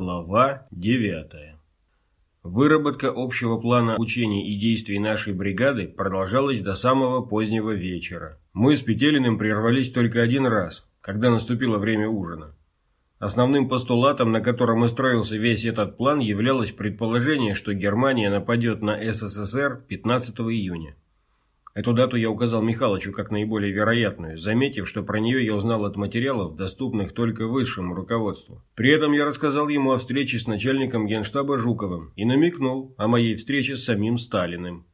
Глава 9. Выработка общего плана учений и действий нашей бригады продолжалась до самого позднего вечера. Мы с Петелиным прервались только один раз, когда наступило время ужина. Основным постулатом, на котором и строился весь этот план, являлось предположение, что Германия нападет на СССР 15 июня. Эту дату я указал Михалычу как наиболее вероятную, заметив, что про нее я узнал от материалов, доступных только высшему руководству. При этом я рассказал ему о встрече с начальником генштаба Жуковым и намекнул о моей встрече с самим Сталиным.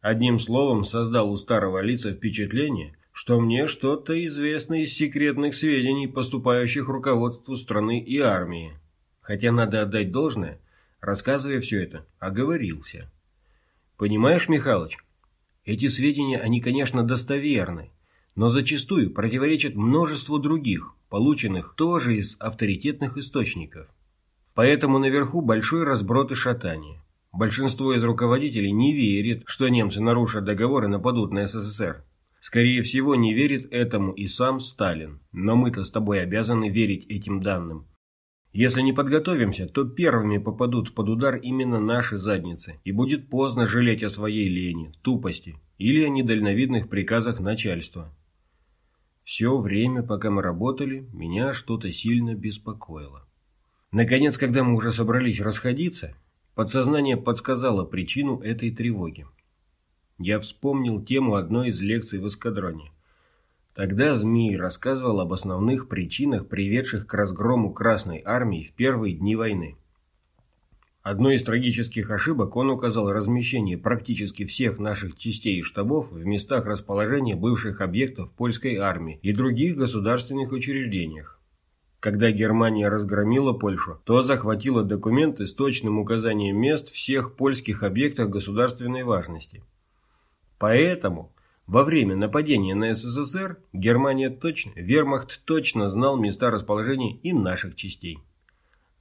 Одним словом, создал у старого лица впечатление, что мне что-то известно из секретных сведений, поступающих руководству страны и армии. Хотя надо отдать должное, рассказывая все это, оговорился. Понимаешь, Михалыч, эти сведения, они, конечно, достоверны, но зачастую противоречат множеству других, полученных тоже из авторитетных источников. Поэтому наверху большой разброд и шатание. Большинство из руководителей не верит, что немцы нарушат договор и нападут на СССР. Скорее всего, не верит этому и сам Сталин. Но мы-то с тобой обязаны верить этим данным. Если не подготовимся, то первыми попадут под удар именно наши задницы, и будет поздно жалеть о своей лени, тупости или о недальновидных приказах начальства. Все время, пока мы работали, меня что-то сильно беспокоило. Наконец, когда мы уже собрались расходиться, подсознание подсказало причину этой тревоги. Я вспомнил тему одной из лекций в эскадроне. Тогда Змей рассказывал об основных причинах, приведших к разгрому Красной Армии в первые дни войны. Одной из трагических ошибок он указал размещение практически всех наших частей и штабов в местах расположения бывших объектов польской армии и других государственных учреждениях. Когда Германия разгромила Польшу, то захватила документы с точным указанием мест всех польских объектов государственной важности. Поэтому во время нападения на СССР Германия точно, вермахт точно знал места расположения и наших частей.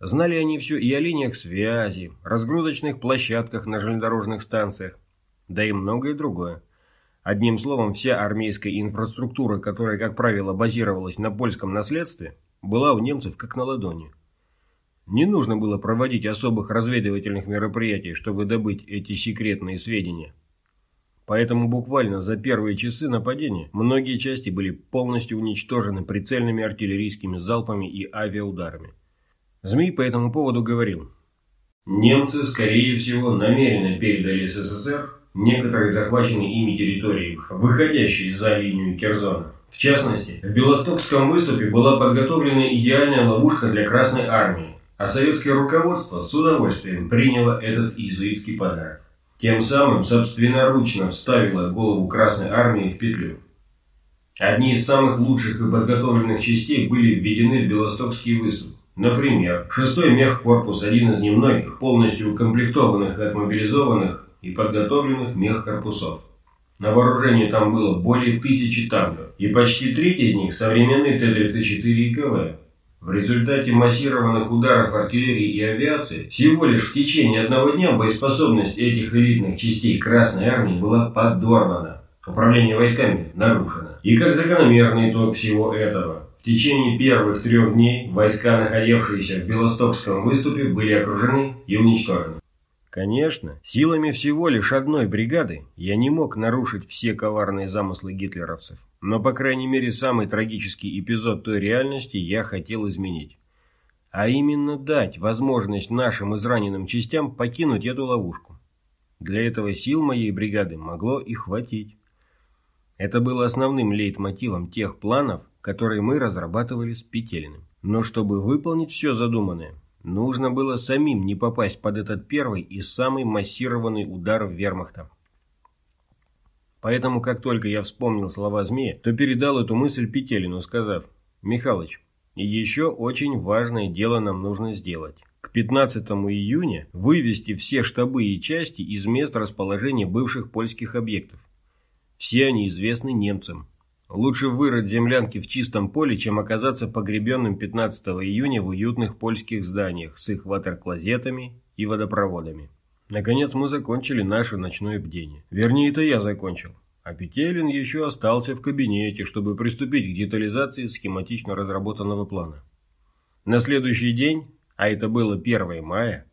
Знали они все и о линиях связи, разгрузочных площадках на железнодорожных станциях, да и многое другое. Одним словом, вся армейская инфраструктура, которая, как правило, базировалась на польском наследстве, была у немцев как на ладони. Не нужно было проводить особых разведывательных мероприятий, чтобы добыть эти секретные сведения. Поэтому буквально за первые часы нападения многие части были полностью уничтожены прицельными артиллерийскими залпами и авиаударами. Змей по этому поводу говорил. Немцы, скорее всего, намеренно передали СССР некоторые захваченные ими территории, выходящие за линию Керзона. В частности, в Белостокском выступе была подготовлена идеальная ловушка для Красной Армии, а советское руководство с удовольствием приняло этот иезуитский подарок. Тем самым собственноручно вставила голову Красной Армии в петлю. Одни из самых лучших и подготовленных частей были введены в Белостокский выступ. Например, 6-й мехкорпус, один из немногих, полностью укомплектованных и отмобилизованных и подготовленных мехкорпусов. На вооружении там было более тысячи танков, и почти треть из них современные Т-34 и КВ. В результате массированных ударов артиллерии и авиации всего лишь в течение одного дня боеспособность этих элитных частей Красной Армии была подорвана. Управление войсками нарушено. И как закономерный итог всего этого, в течение первых трех дней войска, находившиеся в Белостокском выступе, были окружены и уничтожены. Конечно, силами всего лишь одной бригады я не мог нарушить все коварные замыслы гитлеровцев. Но, по крайней мере, самый трагический эпизод той реальности я хотел изменить. А именно дать возможность нашим израненным частям покинуть эту ловушку. Для этого сил моей бригады могло и хватить. Это было основным лейтмотивом тех планов, которые мы разрабатывали с Петелиным. Но чтобы выполнить все задуманное, нужно было самим не попасть под этот первый и самый массированный удар вермахта. Поэтому, как только я вспомнил слова змея, то передал эту мысль Петелину, сказав, «Михалыч, еще очень важное дело нам нужно сделать. К 15 июня вывести все штабы и части из мест расположения бывших польских объектов. Все они известны немцам. Лучше вырыть землянки в чистом поле, чем оказаться погребенным 15 июня в уютных польских зданиях с их ватерклозетами и водопроводами. Наконец мы закончили наше ночное бдение. Вернее, это я закончил. А Петелин еще остался в кабинете, чтобы приступить к детализации схематично разработанного плана. На следующий день, а это было 1 мая,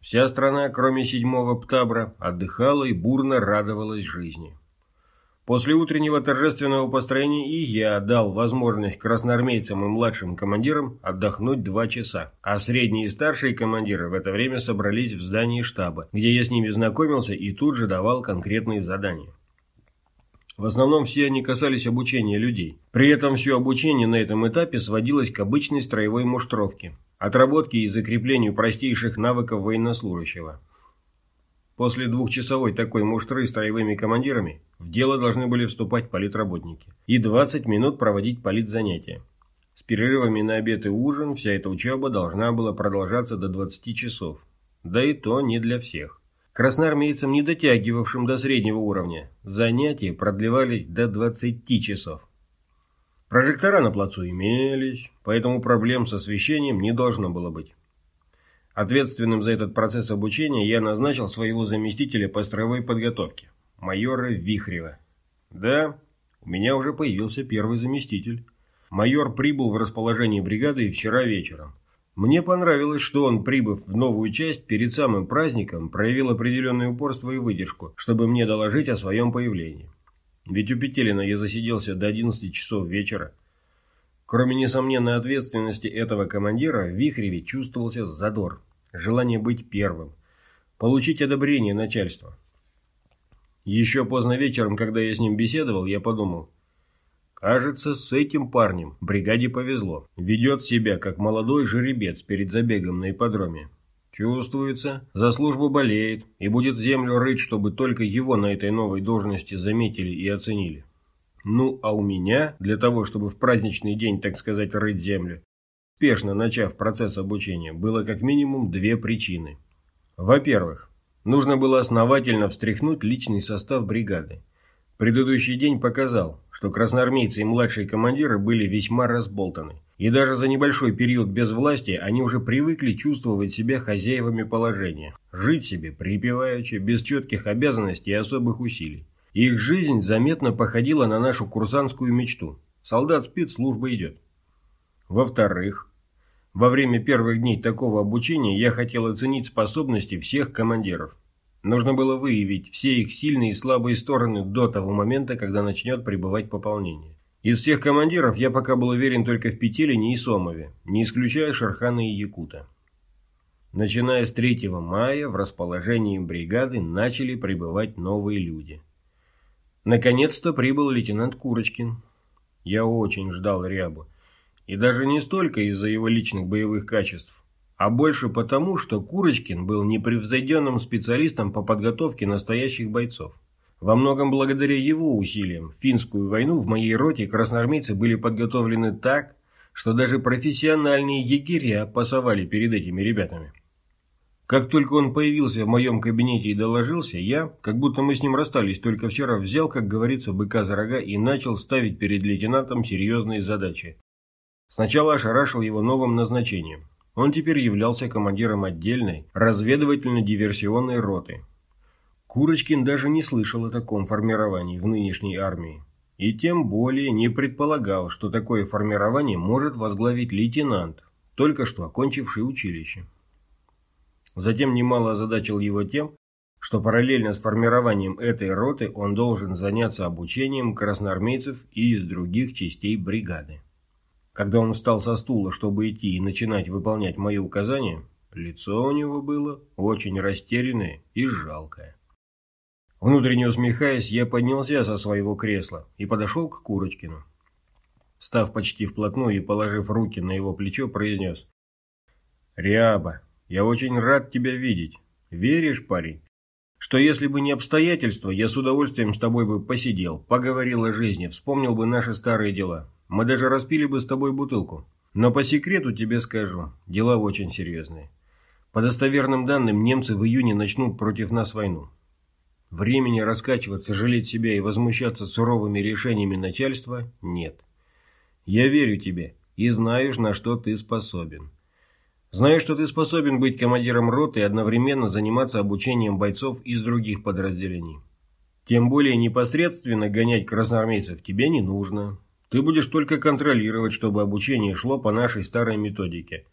вся страна, кроме 7-го Птабра, отдыхала и бурно радовалась жизни. После утреннего торжественного построения и я дал возможность красноармейцам и младшим командирам отдохнуть два часа, а средние и старшие командиры в это время собрались в здании штаба, где я с ними знакомился и тут же давал конкретные задания. В основном все они касались обучения людей. При этом все обучение на этом этапе сводилось к обычной строевой муштровке, отработке и закреплению простейших навыков военнослужащего. После двухчасовой такой муштры с строевыми командирами в дело должны были вступать политработники и 20 минут проводить политзанятия. С перерывами на обед и ужин вся эта учеба должна была продолжаться до 20 часов. Да и то не для всех. Красноармейцам, не дотягивавшим до среднего уровня, занятия продлевались до 20 часов. Прожектора на плацу имелись, поэтому проблем с освещением не должно было быть. Ответственным за этот процесс обучения я назначил своего заместителя по строевой подготовке, майора Вихрева. Да, у меня уже появился первый заместитель. Майор прибыл в расположение бригады вчера вечером. Мне понравилось, что он, прибыв в новую часть, перед самым праздником проявил определенное упорство и выдержку, чтобы мне доложить о своем появлении. Ведь у Петелина я засиделся до 11 часов вечера. Кроме несомненной ответственности этого командира, в Вихреве чувствовался задор желание быть первым, получить одобрение начальства. Еще поздно вечером, когда я с ним беседовал, я подумал, кажется, с этим парнем бригаде повезло. Ведет себя, как молодой жеребец перед забегом на ипподроме. Чувствуется, за службу болеет и будет землю рыть, чтобы только его на этой новой должности заметили и оценили. Ну, а у меня, для того, чтобы в праздничный день, так сказать, рыть землю, Спешно начав процесс обучения, было как минимум две причины. Во-первых, нужно было основательно встряхнуть личный состав бригады. Предыдущий день показал, что красноармейцы и младшие командиры были весьма разболтаны. И даже за небольшой период без власти они уже привыкли чувствовать себя хозяевами положения. Жить себе припеваючи, без четких обязанностей и особых усилий. Их жизнь заметно походила на нашу курсантскую мечту. Солдат спит, служба идет. Во-вторых, во время первых дней такого обучения я хотел оценить способности всех командиров. Нужно было выявить все их сильные и слабые стороны до того момента, когда начнет прибывать пополнение. Из всех командиров я пока был уверен только в Петелине и Сомове, не исключая Шерхана и Якута. Начиная с 3 мая в расположении бригады начали прибывать новые люди. Наконец-то прибыл лейтенант Курочкин. Я очень ждал Рябу. И даже не столько из-за его личных боевых качеств, а больше потому, что Курочкин был непревзойденным специалистом по подготовке настоящих бойцов. Во многом благодаря его усилиям в финскую войну в моей роте красноармейцы были подготовлены так, что даже профессиональные егеря пасовали перед этими ребятами. Как только он появился в моем кабинете и доложился, я, как будто мы с ним расстались только вчера, взял, как говорится, быка за рога и начал ставить перед лейтенантом серьезные задачи. Сначала ошарашил его новым назначением. Он теперь являлся командиром отдельной разведывательно-диверсионной роты. Курочкин даже не слышал о таком формировании в нынешней армии. И тем более не предполагал, что такое формирование может возглавить лейтенант, только что окончивший училище. Затем немало озадачил его тем, что параллельно с формированием этой роты он должен заняться обучением красноармейцев и из других частей бригады. Когда он встал со стула, чтобы идти и начинать выполнять мои указания, лицо у него было очень растерянное и жалкое. Внутренне усмехаясь, я поднялся со своего кресла и подошел к Курочкину. Став почти вплотную и положив руки на его плечо, произнес. «Ряба, я очень рад тебя видеть. Веришь, парень, что если бы не обстоятельства, я с удовольствием с тобой бы посидел, поговорил о жизни, вспомнил бы наши старые дела. Мы даже распили бы с тобой бутылку. Но по секрету тебе скажу, дела очень серьезные. По достоверным данным, немцы в июне начнут против нас войну. Времени раскачиваться, жалеть себя и возмущаться суровыми решениями начальства нет. Я верю тебе и знаю, на что ты способен. Знаю, что ты способен быть командиром роты и одновременно заниматься обучением бойцов из других подразделений. Тем более непосредственно гонять красноармейцев тебе не нужно. Ты будешь только контролировать, чтобы обучение шло по нашей старой методике.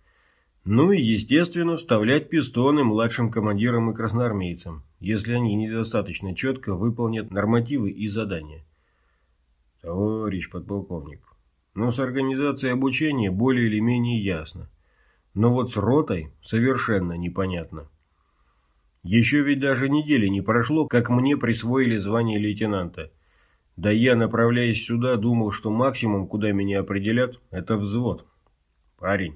Ну и, естественно, вставлять пистоны младшим командирам и красноармейцам, если они недостаточно четко выполнят нормативы и задания. Товарищ подполковник, но с организацией обучения более или менее ясно. Но вот с ротой совершенно непонятно. Еще ведь даже недели не прошло, как мне присвоили звание лейтенанта. Да я, направляясь сюда, думал, что максимум, куда меня определят, это взвод. Парень,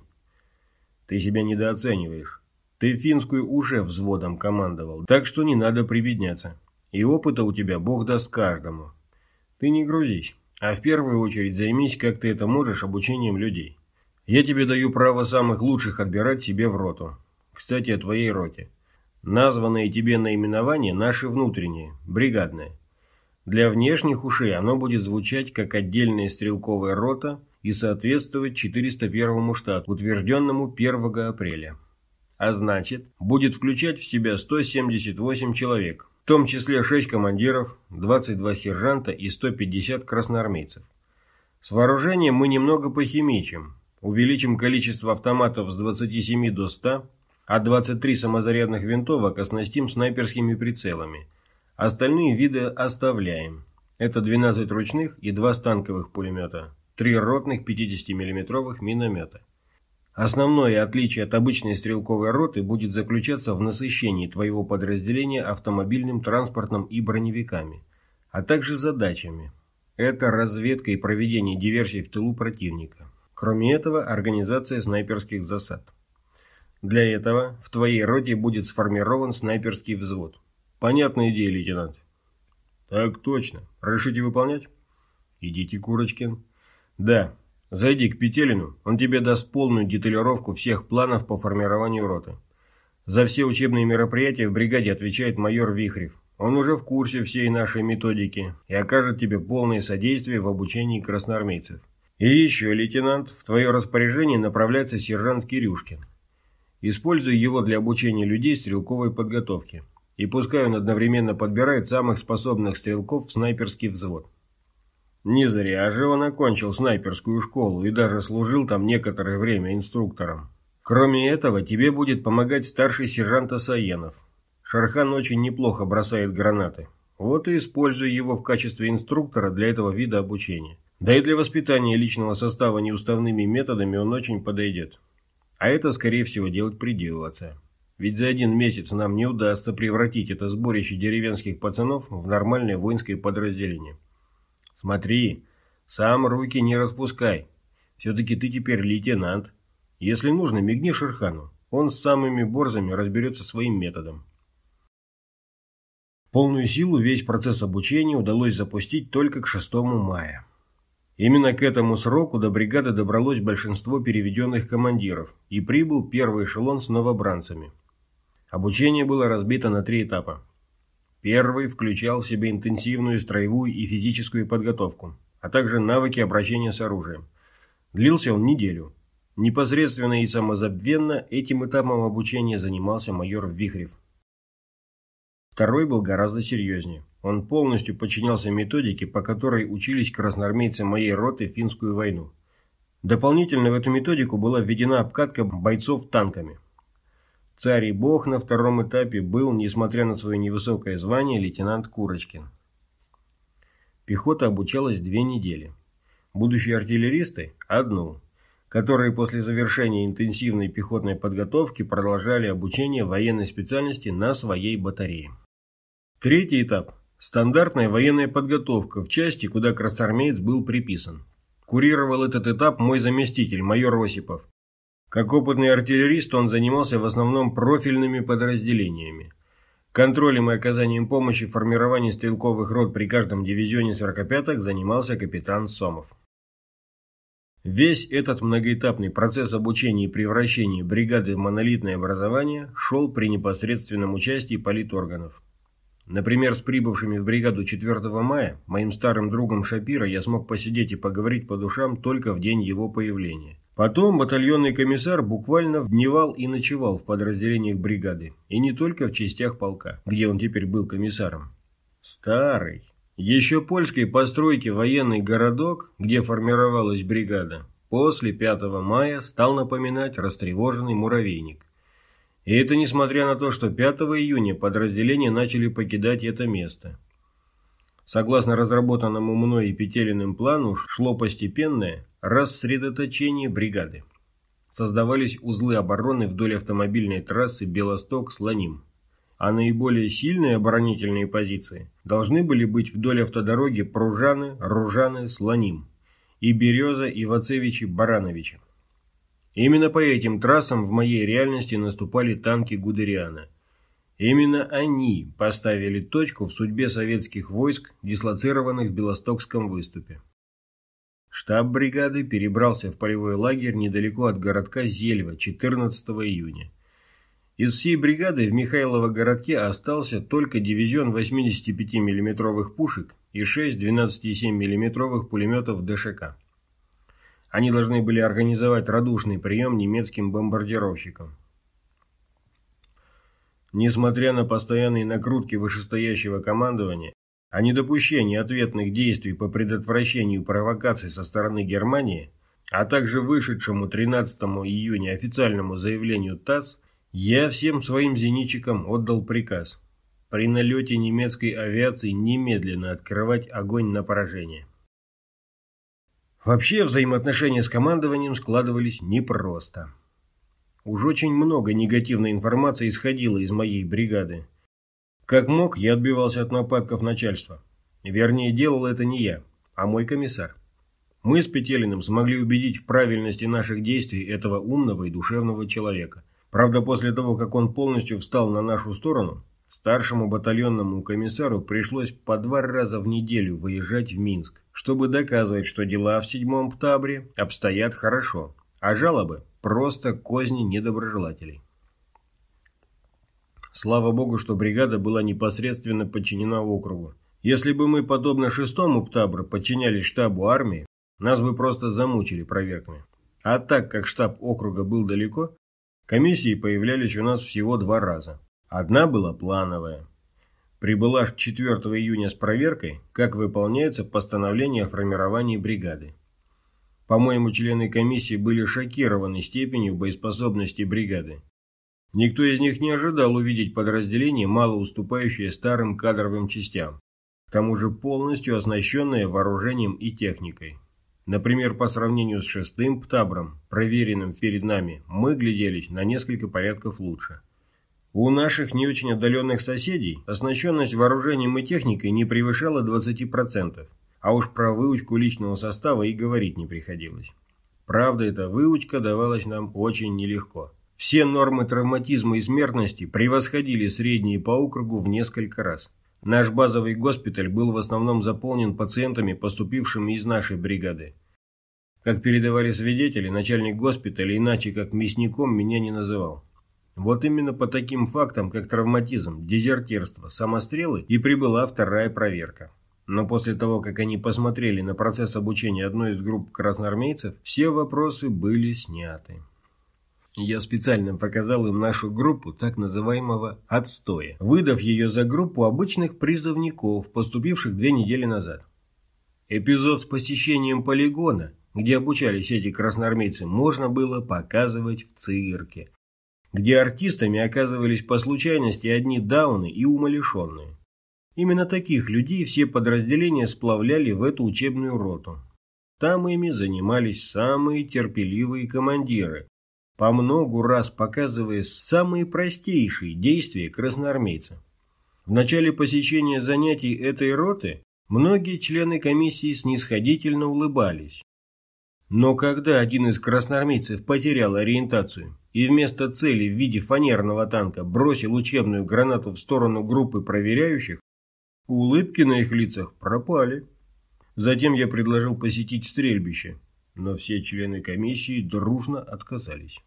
ты себя недооцениваешь. Ты финскую уже взводом командовал, так что не надо прибедняться. И опыта у тебя бог даст каждому. Ты не грузись, а в первую очередь займись, как ты это можешь, обучением людей. Я тебе даю право самых лучших отбирать себе в роту. Кстати, о твоей роте. Названное тебе наименование наше внутреннее, бригадное. Для внешних ушей оно будет звучать как отдельная стрелковая рота и соответствовать 401 штату, утвержденному 1 апреля. А значит, будет включать в себя 178 человек, в том числе 6 командиров, 22 сержанта и 150 красноармейцев. С вооружением мы немного похимичим, Увеличим количество автоматов с 27 до 100, а 23 самозарядных винтовок оснастим снайперскими прицелами. Остальные виды оставляем. Это 12 ручных и 2 станковых пулемета, 3 ротных 50 миллиметровых миномета. Основное отличие от обычной стрелковой роты будет заключаться в насыщении твоего подразделения автомобильным транспортом и броневиками, а также задачами. Это разведка и проведение диверсий в тылу противника. Кроме этого, организация снайперских засад. Для этого в твоей роте будет сформирован снайперский взвод. Понятная идея, лейтенант? Так точно. Разрешите выполнять? Идите, Курочкин. Да. Зайди к Петелину, он тебе даст полную деталировку всех планов по формированию роты. За все учебные мероприятия в бригаде отвечает майор Вихрев. Он уже в курсе всей нашей методики и окажет тебе полное содействие в обучении красноармейцев. И еще, лейтенант, в твое распоряжение направляется сержант Кирюшкин. Используй его для обучения людей стрелковой подготовки. И пускай он одновременно подбирает самых способных стрелков в снайперский взвод. Не зря же он окончил снайперскую школу и даже служил там некоторое время инструктором. Кроме этого, тебе будет помогать старший сержант Асаенов. Шархан очень неплохо бросает гранаты. Вот и используй его в качестве инструктора для этого вида обучения. Да и для воспитания личного состава неуставными методами он очень подойдет. А это, скорее всего, делать придется. Ведь за один месяц нам не удастся превратить это сборище деревенских пацанов в нормальное воинское подразделение. Смотри, сам руки не распускай. Все-таки ты теперь лейтенант. Если нужно, мигни Шерхану. Он с самыми борзами разберется своим методом. Полную силу весь процесс обучения удалось запустить только к 6 мая. Именно к этому сроку до бригады добралось большинство переведенных командиров и прибыл первый эшелон с новобранцами. Обучение было разбито на три этапа. Первый включал в себя интенсивную строевую и физическую подготовку, а также навыки обращения с оружием. Длился он неделю. Непосредственно и самозабвенно этим этапом обучения занимался майор Вихрев. Второй был гораздо серьезнее. Он полностью подчинялся методике, по которой учились красноармейцы моей роты финскую войну. Дополнительно в эту методику была введена обкатка бойцов танками. Царь и бог на втором этапе был, несмотря на свое невысокое звание, лейтенант Курочкин. Пехота обучалась две недели. Будущие артиллеристы – одну, которые после завершения интенсивной пехотной подготовки продолжали обучение военной специальности на своей батарее. Третий этап Стандартная военная подготовка в части, куда красноармеец был приписан. Курировал этот этап мой заместитель, майор Осипов. Как опытный артиллерист он занимался в основном профильными подразделениями. Контролем и оказанием помощи в формировании стрелковых рот при каждом дивизионе 45-х занимался капитан Сомов. Весь этот многоэтапный процесс обучения и превращения бригады в монолитное образование шел при непосредственном участии политорганов. Например, с прибывшими в бригаду 4 мая, моим старым другом Шапира, я смог посидеть и поговорить по душам только в день его появления. Потом батальонный комиссар буквально дневал и ночевал в подразделениях бригады, и не только в частях полка, где он теперь был комиссаром. Старый, еще польской постройки военный городок, где формировалась бригада, после 5 мая стал напоминать растревоженный муравейник. И это несмотря на то, что 5 июня подразделения начали покидать это место. Согласно разработанному мной и Петелиным плану, шло постепенное рассредоточение бригады. Создавались узлы обороны вдоль автомобильной трассы Белосток-Слоним. А наиболее сильные оборонительные позиции должны были быть вдоль автодороги Пружаны, Ружаны, Слоним и Береза, Ивацевичи, Барановичи. Именно по этим трассам в моей реальности наступали танки Гудериана. Именно они поставили точку в судьбе советских войск, дислоцированных в Белостокском выступе. Штаб бригады перебрался в полевой лагерь недалеко от городка Зельва 14 июня. Из всей бригады в Михайлово городке остался только дивизион 85 миллиметровых пушек и 6 12,7 миллиметровых пулеметов ДШК. Они должны были организовать радушный прием немецким бомбардировщикам. Несмотря на постоянные накрутки вышестоящего командования, о недопущении ответных действий по предотвращению провокаций со стороны Германии, а также вышедшему 13 июня официальному заявлению ТАСС, я всем своим зенитчикам отдал приказ при налете немецкой авиации немедленно открывать огонь на поражение. Вообще взаимоотношения с командованием складывались непросто. Уж очень много негативной информации исходило из моей бригады. Как мог, я отбивался от нападков начальства. Вернее, делал это не я, а мой комиссар. Мы с Петелиным смогли убедить в правильности наших действий этого умного и душевного человека. Правда, после того, как он полностью встал на нашу сторону, старшему батальонному комиссару пришлось по два раза в неделю выезжать в Минск, чтобы доказывать, что дела в седьмом птабре обстоят хорошо, а жалобы – просто козни недоброжелателей. Слава богу, что бригада была непосредственно подчинена округу. Если бы мы, подобно шестому птабру, подчинялись штабу армии, нас бы просто замучили проверками. А так как штаб округа был далеко, комиссии появлялись у нас всего два раза. Одна была плановая. Прибыла 4 июня с проверкой, как выполняется постановление о формировании бригады. По-моему, члены комиссии были шокированы степенью боеспособности бригады. Никто из них не ожидал увидеть подразделение, мало уступающее старым кадровым частям, к тому же полностью оснащенное вооружением и техникой. Например, по сравнению с шестым ПТАБРом, проверенным перед нами, мы гляделись на несколько порядков лучше. У наших не очень отдаленных соседей оснащенность вооружением и техникой не превышала 20%, а уж про выучку личного состава и говорить не приходилось. Правда, эта выучка давалась нам очень нелегко. Все нормы травматизма и смертности превосходили средние по округу в несколько раз. Наш базовый госпиталь был в основном заполнен пациентами, поступившими из нашей бригады. Как передавали свидетели, начальник госпиталя иначе как мясником меня не называл. Вот именно по таким фактам, как травматизм, дезертирство, самострелы и прибыла вторая проверка. Но после того, как они посмотрели на процесс обучения одной из групп красноармейцев, все вопросы были сняты. Я специально показал им нашу группу так называемого «отстоя», выдав ее за группу обычных призывников, поступивших две недели назад. Эпизод с посещением полигона, где обучались эти красноармейцы, можно было показывать в цирке, где артистами оказывались по случайности одни дауны и умалишенные. Именно таких людей все подразделения сплавляли в эту учебную роту. Там ими занимались самые терпеливые командиры, по многу раз показывая самые простейшие действия красноармейца. В начале посещения занятий этой роты многие члены комиссии снисходительно улыбались. Но когда один из красноармейцев потерял ориентацию и вместо цели в виде фанерного танка бросил учебную гранату в сторону группы проверяющих, улыбки на их лицах пропали. Затем я предложил посетить стрельбище, но все члены комиссии дружно отказались.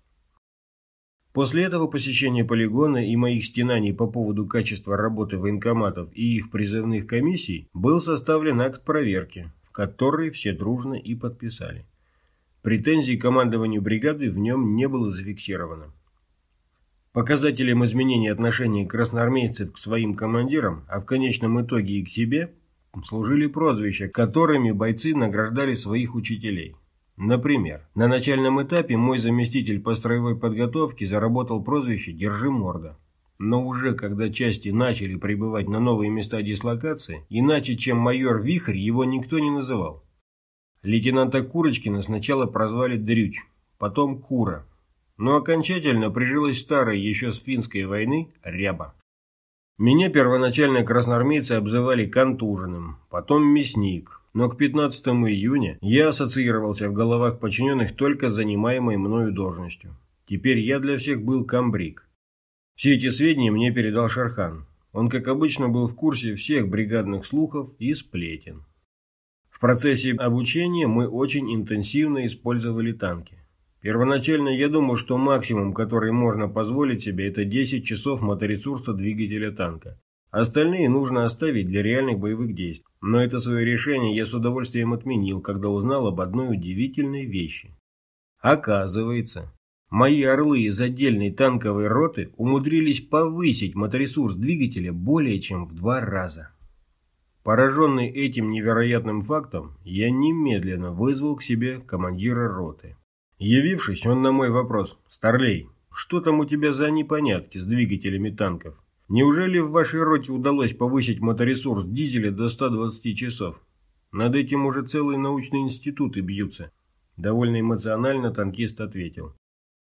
После этого посещения полигона и моих стенаний по поводу качества работы военкоматов и их призывных комиссий был составлен акт проверки, в который все дружно и подписали. Претензий командованию бригады в нем не было зафиксировано. Показателем изменения отношений красноармейцев к своим командирам, а в конечном итоге и к себе, служили прозвища, которыми бойцы награждали своих учителей. Например, на начальном этапе мой заместитель по строевой подготовке заработал прозвище «Держи морда». Но уже когда части начали прибывать на новые места дислокации, иначе чем майор Вихрь его никто не называл. Лейтенанта Курочкина сначала прозвали Дрюч, потом Кура, но окончательно прижилась старая еще с финской войны Ряба. Меня первоначально красноармейцы обзывали контуженным, потом мясник, но к 15 июня я ассоциировался в головах подчиненных только с занимаемой мною должностью. Теперь я для всех был комбриг. Все эти сведения мне передал Шархан. Он, как обычно, был в курсе всех бригадных слухов и сплетен. В процессе обучения мы очень интенсивно использовали танки. Первоначально я думал, что максимум, который можно позволить себе, это 10 часов моторесурса двигателя танка. Остальные нужно оставить для реальных боевых действий. Но это свое решение я с удовольствием отменил, когда узнал об одной удивительной вещи. Оказывается, мои орлы из отдельной танковой роты умудрились повысить моторесурс двигателя более чем в два раза. Пораженный этим невероятным фактом, я немедленно вызвал к себе командира роты. Явившись, он на мой вопрос «Старлей, что там у тебя за непонятки с двигателями танков? Неужели в вашей роте удалось повысить моторесурс дизеля до 120 часов? Над этим уже целые научные институты бьются». Довольно эмоционально танкист ответил.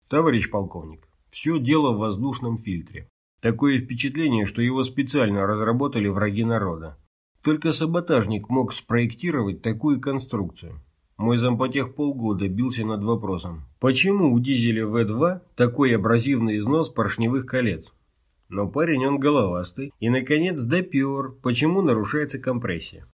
«Товарищ полковник, все дело в воздушном фильтре. Такое впечатление, что его специально разработали враги народа. Только саботажник мог спроектировать такую конструкцию. Мой зампотех полгода бился над вопросом, почему у дизеля В2 такой абразивный износ поршневых колец? Но парень он головастый и, наконец, допер, почему нарушается компрессия.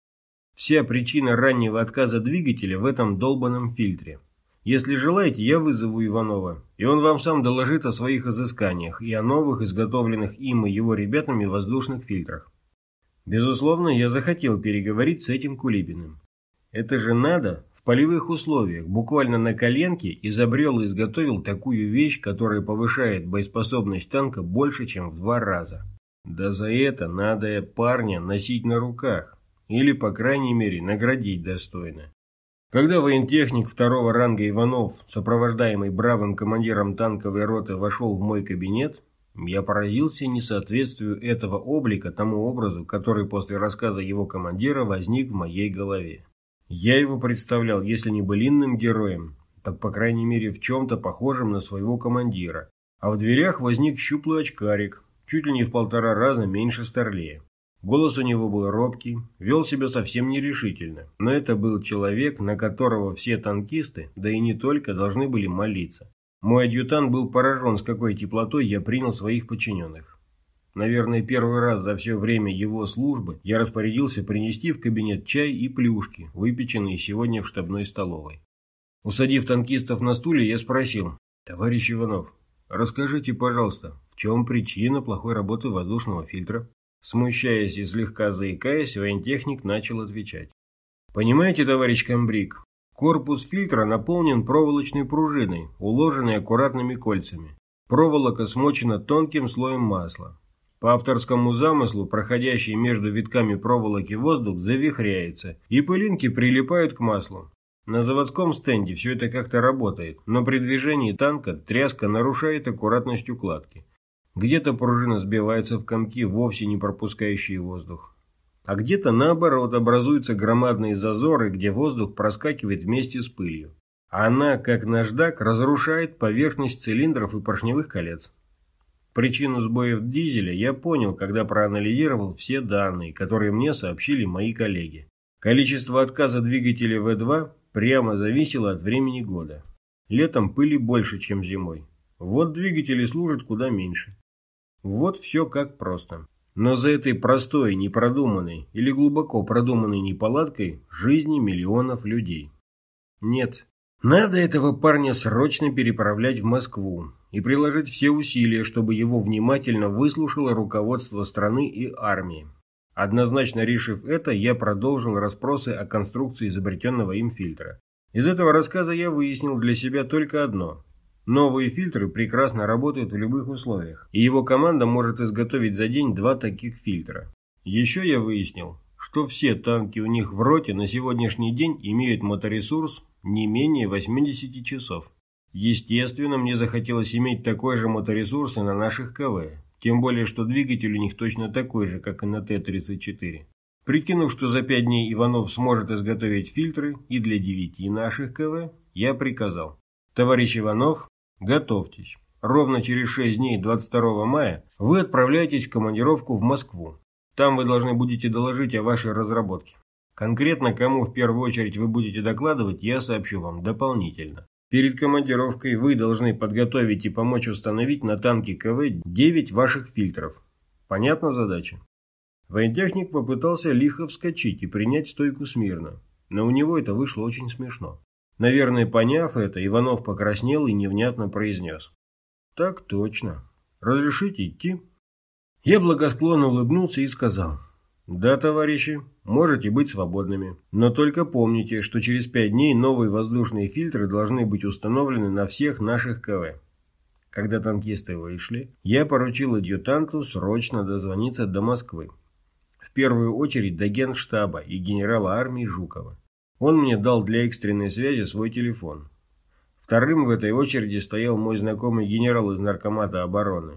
Вся причина раннего отказа двигателя в этом долбанном фильтре. Если желаете, я вызову Иванова, и он вам сам доложит о своих изысканиях и о новых, изготовленных им и его ребятами воздушных фильтрах. Безусловно, я захотел переговорить с этим Кулибиным. Это же надо полевых условиях, буквально на коленке, изобрел и изготовил такую вещь, которая повышает боеспособность танка больше, чем в два раза. Да за это надо парня носить на руках, или, по крайней мере, наградить достойно. Когда воентехник второго ранга Иванов, сопровождаемый бравым командиром танковой роты, вошел в мой кабинет, я поразился несоответствию этого облика тому образу, который после рассказа его командира возник в моей голове. Я его представлял, если не былинным героем, так по крайней мере в чем-то похожим на своего командира. А в дверях возник щуплый очкарик, чуть ли не в полтора раза меньше Старлея. Голос у него был робкий, вел себя совсем нерешительно, но это был человек, на которого все танкисты, да и не только, должны были молиться. Мой адъютант был поражен, с какой теплотой я принял своих подчиненных. Наверное, первый раз за все время его службы я распорядился принести в кабинет чай и плюшки, выпеченные сегодня в штабной столовой. Усадив танкистов на стуле, я спросил, «Товарищ Иванов, расскажите, пожалуйста, в чем причина плохой работы воздушного фильтра?» Смущаясь и слегка заикаясь, воентехник начал отвечать. «Понимаете, товарищ комбриг, корпус фильтра наполнен проволочной пружиной, уложенной аккуратными кольцами. Проволока смочена тонким слоем масла. По авторскому замыслу, проходящий между витками проволоки воздух завихряется, и пылинки прилипают к маслу. На заводском стенде все это как-то работает, но при движении танка тряска нарушает аккуратность укладки. Где-то пружина сбивается в комки, вовсе не пропускающие воздух. А где-то наоборот образуются громадные зазоры, где воздух проскакивает вместе с пылью. Она, как наждак, разрушает поверхность цилиндров и поршневых колец. Причину сбоев дизеля я понял, когда проанализировал все данные, которые мне сообщили мои коллеги. Количество отказа двигателя В2 прямо зависело от времени года. Летом пыли больше, чем зимой. Вот двигатели служат куда меньше. Вот все как просто. Но за этой простой, непродуманной или глубоко продуманной неполадкой жизни миллионов людей. Нет, надо этого парня срочно переправлять в Москву и приложить все усилия, чтобы его внимательно выслушало руководство страны и армии. Однозначно решив это, я продолжил расспросы о конструкции изобретенного им фильтра. Из этого рассказа я выяснил для себя только одно. Новые фильтры прекрасно работают в любых условиях, и его команда может изготовить за день два таких фильтра. Еще я выяснил, что все танки у них в роте на сегодняшний день имеют моторесурс не менее 80 часов. Естественно, мне захотелось иметь такой же моторесурс и на наших КВ, тем более, что двигатель у них точно такой же, как и на Т-34. Прикинув, что за пять дней Иванов сможет изготовить фильтры и для девяти наших КВ, я приказал. Товарищ Иванов, готовьтесь. Ровно через шесть дней 22 мая вы отправляетесь в командировку в Москву. Там вы должны будете доложить о вашей разработке. Конкретно кому в первую очередь вы будете докладывать, я сообщу вам дополнительно. Перед командировкой вы должны подготовить и помочь установить на танке КВ 9 ваших фильтров. Понятна задача? Воентехник попытался лихо вскочить и принять стойку смирно, но у него это вышло очень смешно. Наверное, поняв это, Иванов покраснел и невнятно произнес. «Так точно. Разрешите идти?» Я благосклонно улыбнулся и сказал. «Да, товарищи, можете быть свободными. Но только помните, что через пять дней новые воздушные фильтры должны быть установлены на всех наших КВ». Когда танкисты вышли, я поручил адъютанту срочно дозвониться до Москвы первую очередь до генштаба и генерала армии Жукова. Он мне дал для экстренной связи свой телефон. Вторым в этой очереди стоял мой знакомый генерал из Наркомата обороны.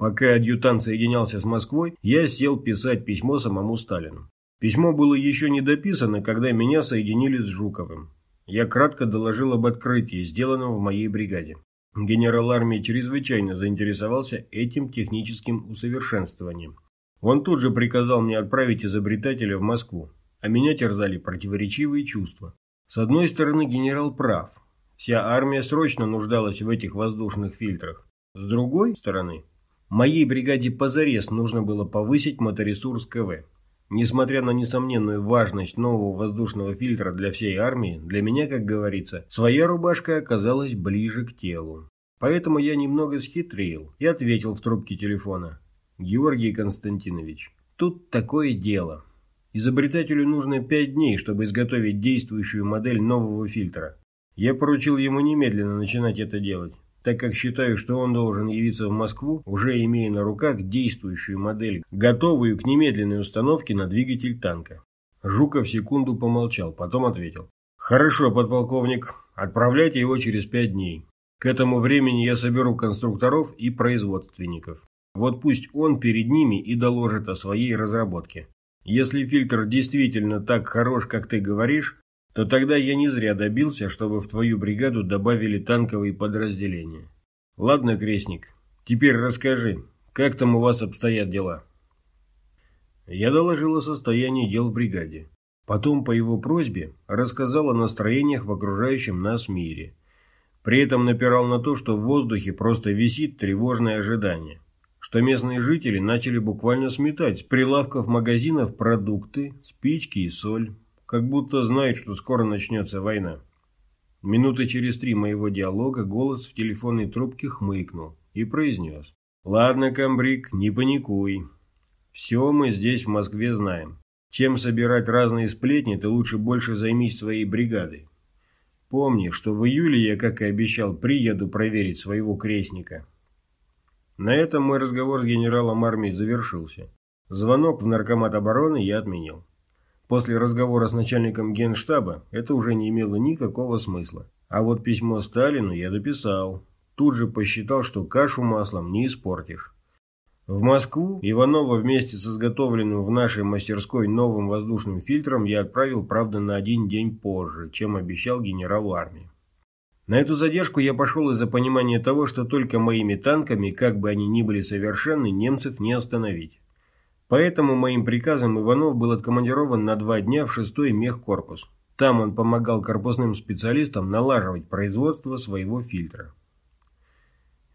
Пока адъютант соединялся с Москвой, я сел писать письмо самому Сталину. Письмо было еще не дописано, когда меня соединили с Жуковым. Я кратко доложил об открытии, сделанном в моей бригаде. Генерал армии чрезвычайно заинтересовался этим техническим усовершенствованием он тут же приказал мне отправить изобретателя в Москву, а меня терзали противоречивые чувства. С одной стороны, генерал прав. Вся армия срочно нуждалась в этих воздушных фильтрах. С другой стороны, моей бригаде позарез нужно было повысить моторесурс КВ. Несмотря на несомненную важность нового воздушного фильтра для всей армии, для меня, как говорится, своя рубашка оказалась ближе к телу. Поэтому я немного схитрил и ответил в трубке телефона. Георгий Константинович, тут такое дело. Изобретателю нужно пять дней, чтобы изготовить действующую модель нового фильтра. Я поручил ему немедленно начинать это делать, так как считаю, что он должен явиться в Москву, уже имея на руках действующую модель, готовую к немедленной установке на двигатель танка. Жуков секунду помолчал, потом ответил. «Хорошо, подполковник, отправляйте его через пять дней. К этому времени я соберу конструкторов и производственников. Вот пусть он перед ними и доложит о своей разработке. Если фильтр действительно так хорош, как ты говоришь, то тогда я не зря добился, чтобы в твою бригаду добавили танковые подразделения. Ладно, Крестник, теперь расскажи, как там у вас обстоят дела? Я доложил о состоянии дел в бригаде. Потом, по его просьбе, рассказал о настроениях в окружающем нас мире. При этом напирал на то, что в воздухе просто висит тревожное ожидание что местные жители начали буквально сметать с прилавков магазинов продукты, спички и соль, как будто знают, что скоро начнется война. Минуты через три моего диалога голос в телефонной трубке хмыкнул и произнес. «Ладно, комбриг, не паникуй. Все мы здесь в Москве знаем. Чем собирать разные сплетни, ты лучше больше займись своей бригадой. Помни, что в июле я, как и обещал, приеду проверить своего крестника». На этом мой разговор с генералом армии завершился. Звонок в наркомат обороны я отменил. После разговора с начальником генштаба это уже не имело никакого смысла. А вот письмо Сталину я дописал. Тут же посчитал, что кашу маслом не испортишь. В Москву Иванова вместе с изготовленным в нашей мастерской новым воздушным фильтром я отправил, правда, на один день позже, чем обещал генералу армии. На эту задержку я пошел из-за понимания того, что только моими танками, как бы они ни были совершенны, немцев не остановить. Поэтому моим приказом Иванов был откомандирован на два дня в шестой мехкорпус. Там он помогал корпусным специалистам налаживать производство своего фильтра.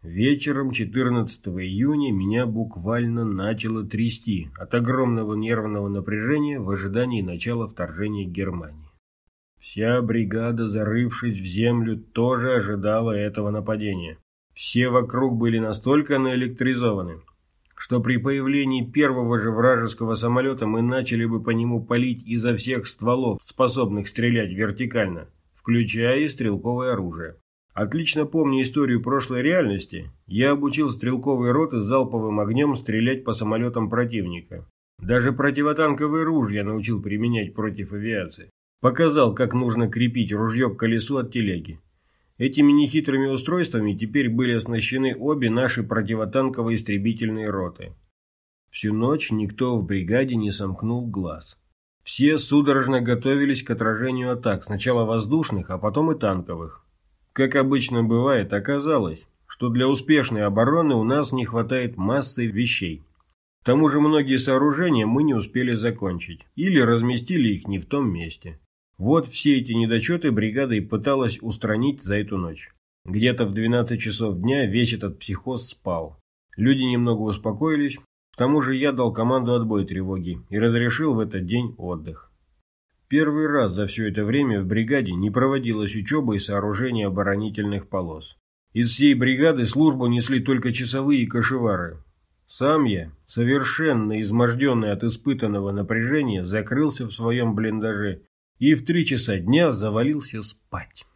Вечером 14 июня меня буквально начало трясти от огромного нервного напряжения в ожидании начала вторжения Германии. Вся бригада, зарывшись в землю, тоже ожидала этого нападения. Все вокруг были настолько наэлектризованы, что при появлении первого же вражеского самолета мы начали бы по нему палить изо всех стволов, способных стрелять вертикально, включая и стрелковое оружие. Отлично помню историю прошлой реальности, я обучил стрелковые роты залповым огнем стрелять по самолетам противника. Даже противотанковые ружья научил применять против авиации. Показал, как нужно крепить ружье к колесу от телеги. Этими нехитрыми устройствами теперь были оснащены обе наши противотанковые истребительные роты. Всю ночь никто в бригаде не сомкнул глаз. Все судорожно готовились к отражению атак, сначала воздушных, а потом и танковых. Как обычно бывает, оказалось, что для успешной обороны у нас не хватает массы вещей. К тому же многие сооружения мы не успели закончить, или разместили их не в том месте. Вот все эти недочеты бригада и пыталась устранить за эту ночь. Где-то в 12 часов дня весь этот психоз спал. Люди немного успокоились, к тому же я дал команду отбой тревоги и разрешил в этот день отдых. Первый раз за все это время в бригаде не проводилась учеба и сооружение оборонительных полос. Из всей бригады службу несли только часовые и кошевары. Сам я, совершенно изможденный от испытанного напряжения, закрылся в своем блиндаже и в три часа дня завалился спать.